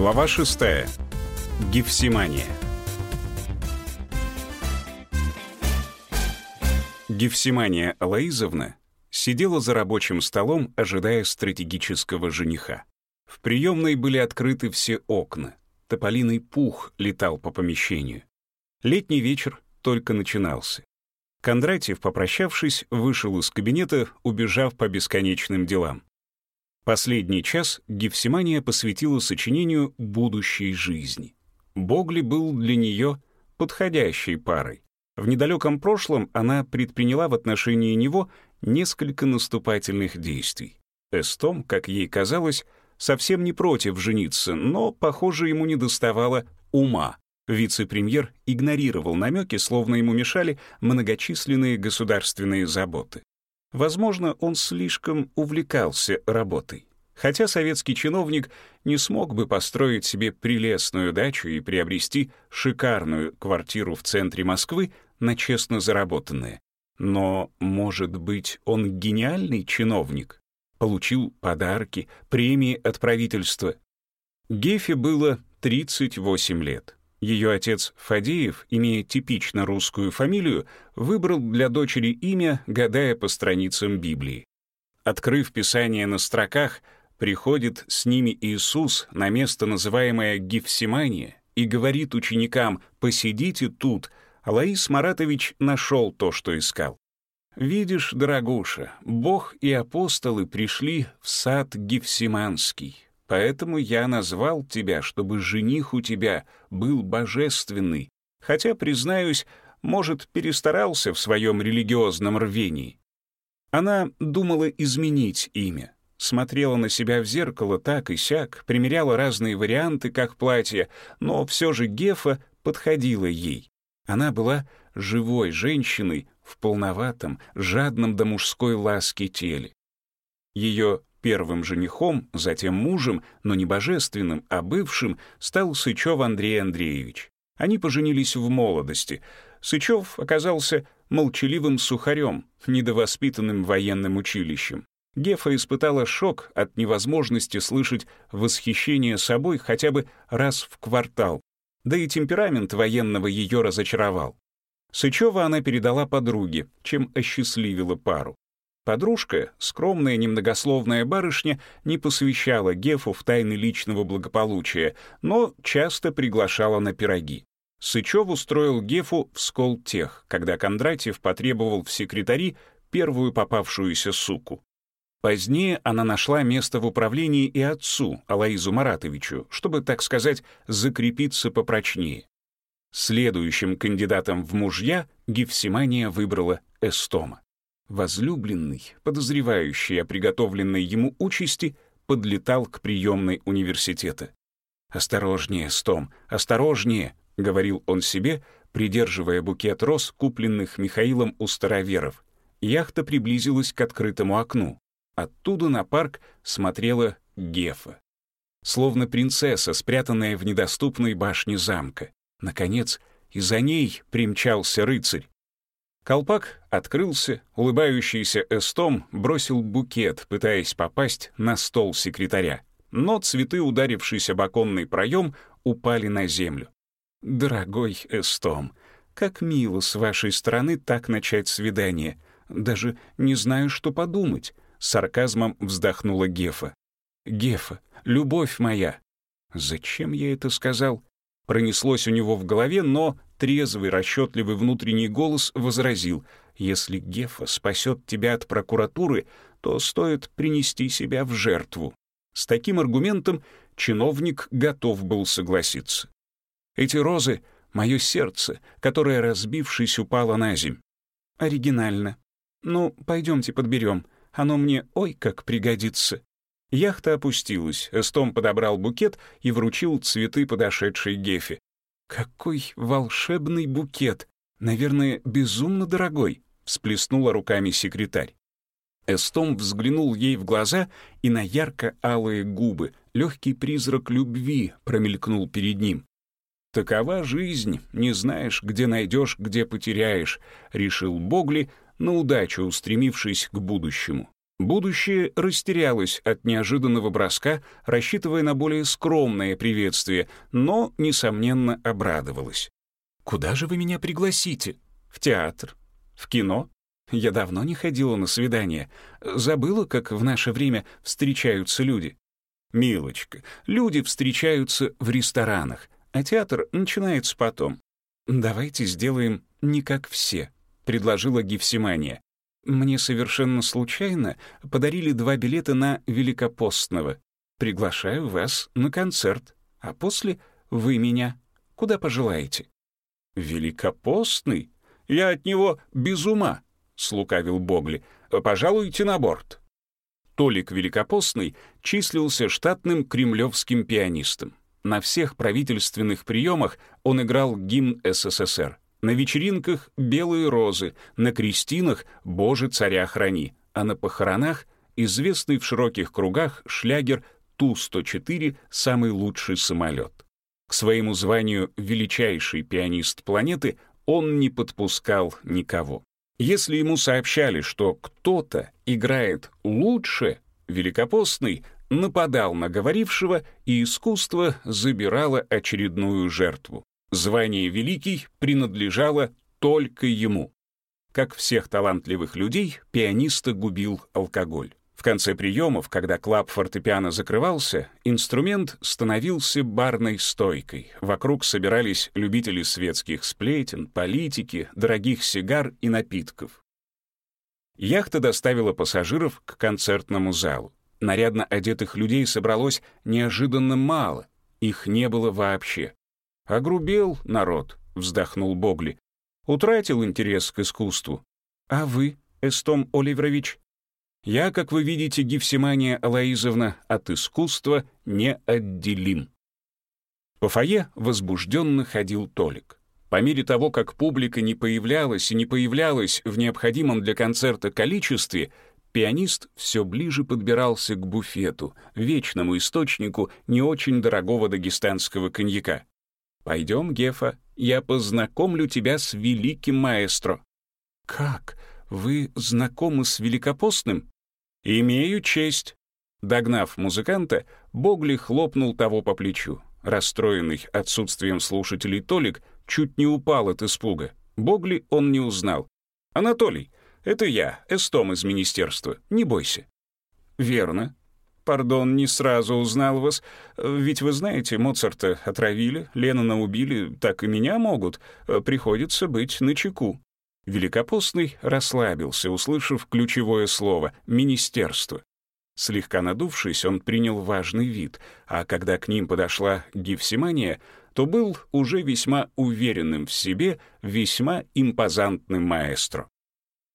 Глава 6. Гефсимания. Гефсимания Алаизовна сидела за рабочим столом, ожидая стратегического жениха. В приемной были открыты все окна. Тополиный пух летал по помещению. Летний вечер только начинался. Кондратьев, попрощавшись, вышел из кабинета, убежав по бесконечным делам. Последний час Гефсимания посвятила сочинению будущей жизни. Богли был для нее подходящей парой. В недалеком прошлом она предприняла в отношении него несколько наступательных действий. Эстом, как ей казалось, совсем не против жениться, но, похоже, ему не доставало ума. Вице-премьер игнорировал намеки, словно ему мешали многочисленные государственные заботы. Возможно, он слишком увлекался работой. Хотя советский чиновник не смог бы построить себе прелестную дачу и приобрести шикарную квартиру в центре Москвы на честно заработанные. Но, может быть, он гениальный чиновник? Получил подарки, премии от правительства. Гефе было 38 лет. Ее отец Фадеев, имея типично русскую фамилию, выбрал для дочери имя, гадая по страницам Библии. Открыв Писание на строках, приходит с ними Иисус на место, называемое Гефсимания, и говорит ученикам «посидите тут», Алаис Маратович нашел то, что искал. «Видишь, дорогуша, Бог и апостолы пришли в сад Гефсиманский, Поэтому я назвал тебя, чтобы жених у тебя был божественный, хотя, признаюсь, может, перестарался в своем религиозном рвении. Она думала изменить имя, смотрела на себя в зеркало так и сяк, примеряла разные варианты, как платье, но все же Гефа подходила ей. Она была живой женщиной в полноватом, жадном до мужской ласки теле. Ее Первым женихом, затем мужем, но не божественным, а бывшим, стал Сычев Андрей Андреевич. Они поженились в молодости. Сычев оказался молчаливым сухарем, недовоспитанным военным училищем. Гефа испытала шок от невозможности слышать восхищение собой хотя бы раз в квартал, да и темперамент военного ее разочаровал. Сычева она передала подруге, чем осчастливила пару. Подружка, скромная немногословная барышня, не посвящала Гефу в тайны личного благополучия, но часто приглашала на пироги. Сычев устроил Гефу в сколтех, когда Кондратьев потребовал в секретари первую попавшуюся суку. Позднее она нашла место в управлении и отцу, Алаизу Маратовичу, чтобы, так сказать, закрепиться попрочнее. Следующим кандидатом в мужья Гефсимания выбрала Эстома. Возлюбленный, подозревающий о приготовленной ему участи, подлетал к приемной университета. «Осторожнее, Стом, осторожнее!» — говорил он себе, придерживая букет роз, купленных Михаилом у староверов. Яхта приблизилась к открытому окну. Оттуда на парк смотрела Гефа. Словно принцесса, спрятанная в недоступной башне замка. Наконец, и за ней примчался рыцарь. Колпак открылся, улыбающийся Эстом бросил букет, пытаясь попасть на стол секретаря. Но цветы, ударившись об оконный проем, упали на землю. «Дорогой Эстом, как мило с вашей стороны так начать свидание. Даже не знаю, что подумать», — сарказмом вздохнула Гефа. «Гефа, любовь моя». «Зачем я это сказал?» Пронеслось у него в голове, но трезвый, расчетливый внутренний голос возразил, «Если Гефа спасет тебя от прокуратуры, то стоит принести себя в жертву». С таким аргументом чиновник готов был согласиться. «Эти розы — мое сердце, которое, разбившись, упало на земь. Оригинально. Ну, пойдемте подберем. Оно мне ой как пригодится». Яхта опустилась, Эстом подобрал букет и вручил цветы подошедшей Гефе. «Какой волшебный букет! Наверное, безумно дорогой!» — всплеснула руками секретарь. Эстом взглянул ей в глаза, и на ярко-алые губы легкий призрак любви промелькнул перед ним. «Такова жизнь, не знаешь, где найдешь, где потеряешь», — решил Богли, на удачу устремившись к будущему. Будущее растерялось от неожиданного броска, рассчитывая на более скромное приветствие, но, несомненно, обрадовалось. «Куда же вы меня пригласите? В театр? В кино? Я давно не ходила на свидания. Забыла, как в наше время встречаются люди. Милочка, люди встречаются в ресторанах, а театр начинается потом. Давайте сделаем не как все», — предложила Гефсимания. Мне совершенно случайно подарили два билета на Великопостного. Приглашаю вас на концерт, а после вы меня куда пожелаете. Великопостный? Я от него без ума, слукавил Богли. Пожалуйте на борт. Толик Великопостный числился штатным кремлевским пианистом. На всех правительственных приемах он играл гимн СССР. На вечеринках — белые розы, на крестинах — «Боже, царя храни», а на похоронах — известный в широких кругах шлягер Ту-104 «Самый лучший самолет». К своему званию величайший пианист планеты он не подпускал никого. Если ему сообщали, что кто-то играет лучше, Великопостный нападал на говорившего, и искусство забирало очередную жертву. Звание «Великий» принадлежало только ему. Как всех талантливых людей, пианиста губил алкоголь. В конце приемов, когда клаб фортепиано закрывался, инструмент становился барной стойкой. Вокруг собирались любители светских сплетен, политики, дорогих сигар и напитков. Яхта доставила пассажиров к концертному залу. Нарядно одетых людей собралось неожиданно мало, их не было вообще. «Огрубел народ», — вздохнул Богли. «Утратил интерес к искусству. А вы, Эстом Оливерович?» «Я, как вы видите, Гефсимания Алаизовна, от искусства не отделим». По фойе возбужденно ходил Толик. По мере того, как публика не появлялась и не появлялась в необходимом для концерта количестве, пианист все ближе подбирался к буфету, вечному источнику не очень дорогого дагестанского коньяка. Пойдем, Гефа, я познакомлю тебя с великим маэстро». «Как? Вы знакомы с Великопостным?» «Имею честь». Догнав музыканта, Богли хлопнул того по плечу. Расстроенный отсутствием слушателей Толик чуть не упал от испуга. Богли он не узнал. «Анатолий, это я, Эстом из министерства, не бойся». «Верно. Пардон, не сразу узнал вас. Ведь вы знаете, Моцарта отравили, Леннона убили, так и меня могут. Приходится быть начеку». Великопостный расслабился, услышав ключевое слово «министерство». Слегка надувшись, он принял важный вид, а когда к ним подошла Гефсимания, то был уже весьма уверенным в себе, весьма импозантным маэстро.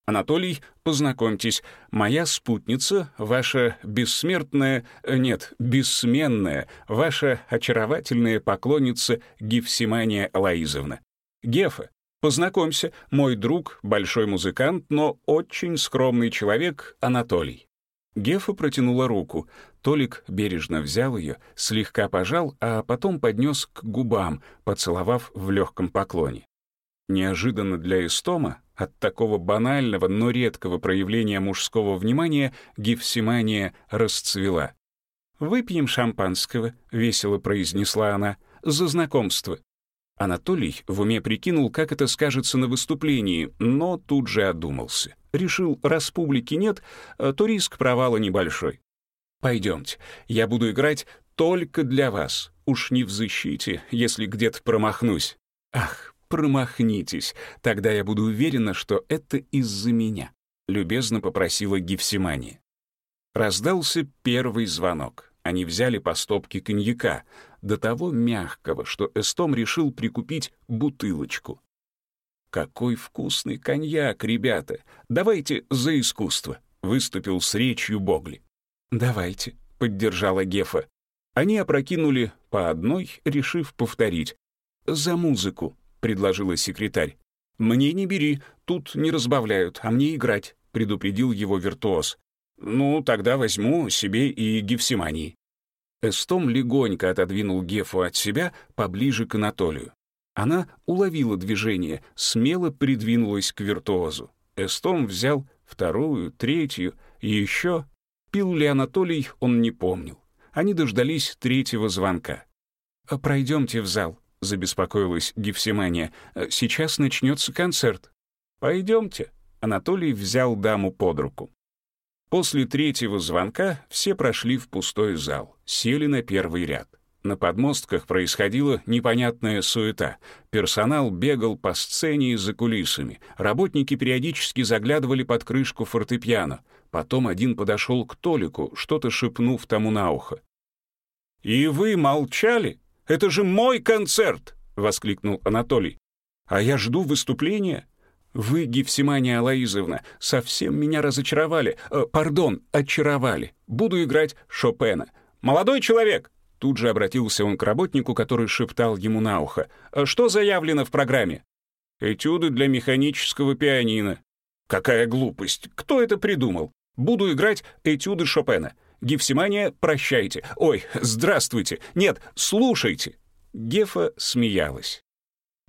Анатолий, познакомьтесь, моя спутница, ваша бессмертная, э, нет, бессменная, ваша очаровательная поклонница Гефсимания Алаизовна. Гефа, познакомься, мой друг, большой музыкант, но очень скромный человек Анатолий. Гефа протянула руку. Толик бережно взял ее, слегка пожал, а потом поднес к губам, поцеловав в легком поклоне. Неожиданно для Истома от такого банального, но редкого проявления мужского внимания Гефсимания расцвела. «Выпьем шампанского», — весело произнесла она, — «за знакомство». Анатолий в уме прикинул, как это скажется на выступлении, но тут же одумался. Решил, раз публики нет, то риск провала небольшой. «Пойдемте, я буду играть только для вас. Уж не в защите, если где-то промахнусь. Ах, промахнитесь, тогда я буду уверена, что это из-за меня», — любезно попросила Гефсимания. Раздался первый звонок. Они взяли по стопке коньяка, до того мягкого, что Эстом решил прикупить бутылочку. «Какой вкусный коньяк, ребята! Давайте за искусство!» — выступил с речью Богли. «Давайте», — поддержала Гефа. Они опрокинули по одной, решив повторить. «За музыку», предложила секретарь. «Мне не бери, тут не разбавляют, а мне играть», — предупредил его виртуоз. «Ну, тогда возьму себе и Гефсимании». Эстом легонько отодвинул Гефу от себя поближе к Анатолию. Она уловила движение, смело придвинулась к виртуозу. Эстом взял вторую, третью и еще. Пил ли Анатолий, он не помнил. Они дождались третьего звонка. «А «Пройдемте в зал», — забеспокоилась Гефсимания. «Сейчас начнется концерт». «Пойдемте». Анатолий взял даму под руку. После третьего звонка все прошли в пустой зал, сели на первый ряд. На подмостках происходила непонятная суета. Персонал бегал по сцене и за кулисами. Работники периодически заглядывали под крышку фортепиано. Потом один подошел к Толику, что-то шепнув тому на ухо. «И вы молчали? Это же мой концерт!» — воскликнул Анатолий. «А я жду выступления. Вы, Гефсимания Алаизовна, совсем меня разочаровали. Э, пардон, очаровали. Буду играть Шопена. Молодой человек!» Тут же обратился он к работнику, который шептал ему на ухо. «А «Что заявлено в программе?» «Этюды для механического пианино». «Какая глупость! Кто это придумал? Буду играть этюды Шопена. Гефсимания, прощайте. Ой, здравствуйте. Нет, слушайте». Гефа смеялась.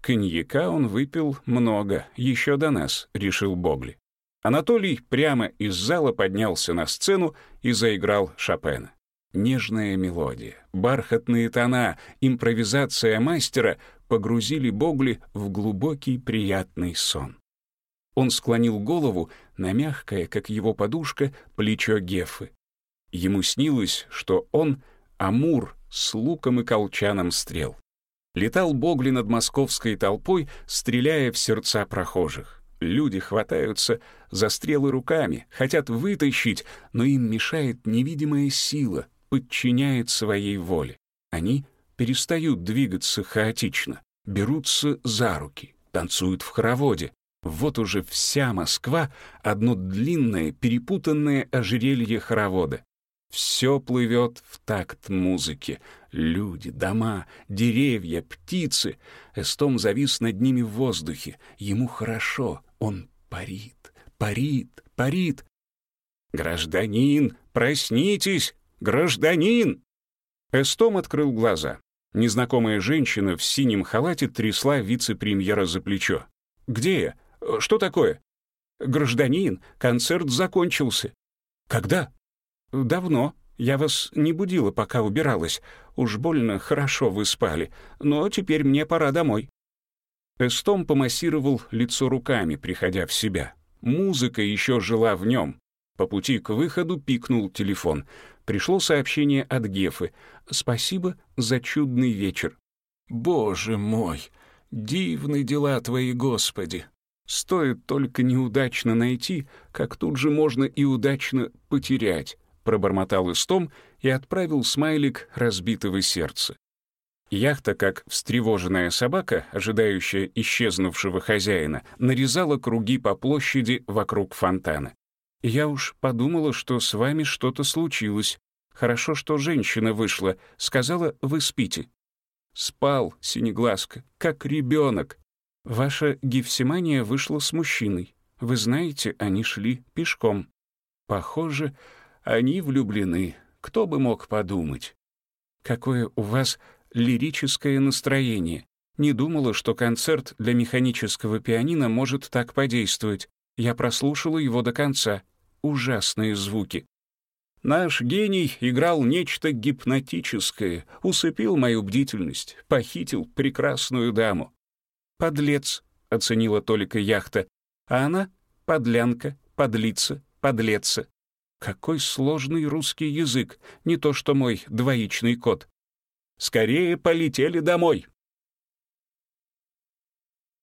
Коньяка он выпил много, еще до нас, решил Богли. Анатолий прямо из зала поднялся на сцену и заиграл Шопена. Нежная мелодия, бархатные тона, импровизация мастера погрузили Богли в глубокий приятный сон. Он склонил голову на мягкое, как его подушка, плечо Гефы. Ему снилось, что он — Амур с луком и колчаном стрел летал Богли над московской толпой, стреляя в сердца прохожих. Люди хватаются за стрелы руками, хотят вытащить, но им мешает невидимая сила, подчиняет своей воле. Они перестают двигаться хаотично, берутся за руки, танцуют в хороводе. Вот уже вся Москва — одно длинное, перепутанное ожерелье хоровода. Все плывет в такт музыки. Люди, дома, деревья, птицы. Эстом завис над ними в воздухе. Ему хорошо. Он парит, парит, парит. «Гражданин, проснитесь! Гражданин!» Эстом открыл глаза. Незнакомая женщина в синем халате трясла вице-премьера за плечо. «Где я? Что такое?» «Гражданин, концерт закончился». «Когда?» «Давно. Я вас не будила, пока убиралась. Уж больно хорошо вы спали. Но теперь мне пора домой». Эстом помассировал лицо руками, приходя в себя. Музыка еще жила в нем. По пути к выходу пикнул телефон. Пришло сообщение от Гефы. «Спасибо за чудный вечер». «Боже мой! Дивны дела твои, Господи!» Стоит только неудачно найти, как тут же можно и удачно потерять пробормотал Истом и отправил смайлик разбитого сердца. Яхта, как встревоженная собака, ожидающая исчезнувшего хозяина, нарезала круги по площади вокруг фонтана. «Я уж подумала, что с вами что-то случилось. Хорошо, что женщина вышла. Сказала, вы спите». «Спал, Синеглазка, как ребенок. Ваша гефсимания вышла с мужчиной. Вы знаете, они шли пешком. Похоже, они влюблены, кто бы мог подумать. Какое у вас лирическое настроение. Не думала, что концерт для механического пианино может так подействовать. Я прослушала его до конца. Ужасные звуки. Наш гений играл нечто гипнотическое, усыпил мою бдительность, похитил прекрасную даму. «Подлец», — оценила только яхта, а она — подлянка, подлица, подлеца. Какой сложный русский язык, не то что мой двоичный код. Скорее полетели домой.